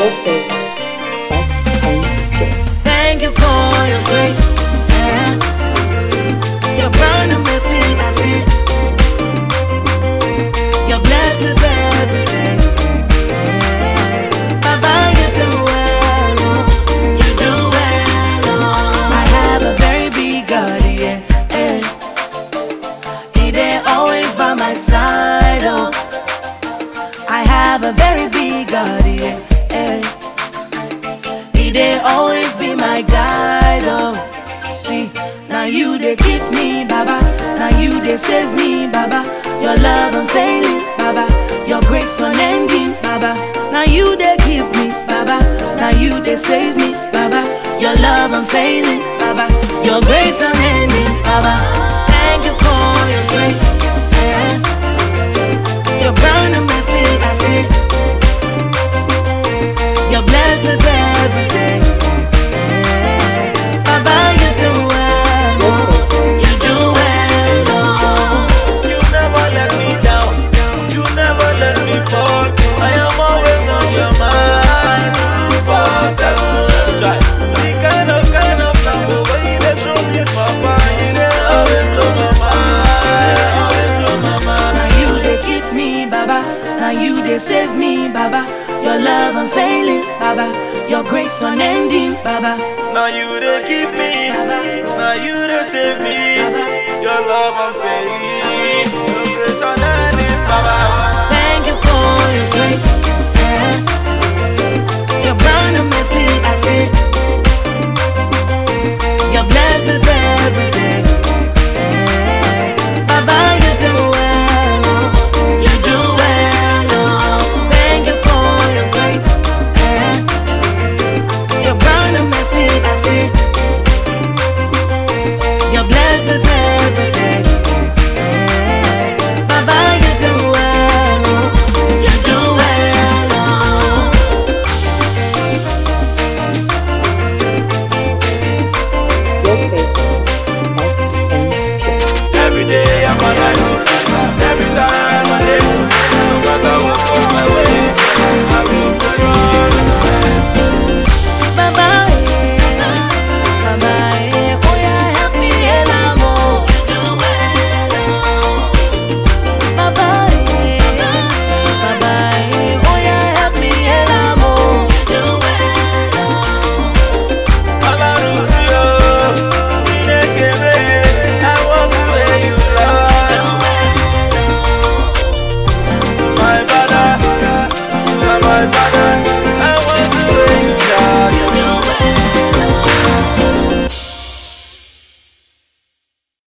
your Thank you for your grace. grace save me, Baba. Your love unfailing, Baba. Your grace unending, Baba. Now you they keep me, Baba. Now you they save me, Baba. Your love unfailing. Now you they save me, Baba. Your love unfailing, Baba. Your grace unending, Baba. Now you they keep me, Baba. Now you they save me. Baba. Your love unfailing.